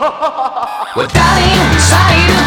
我答应，我再度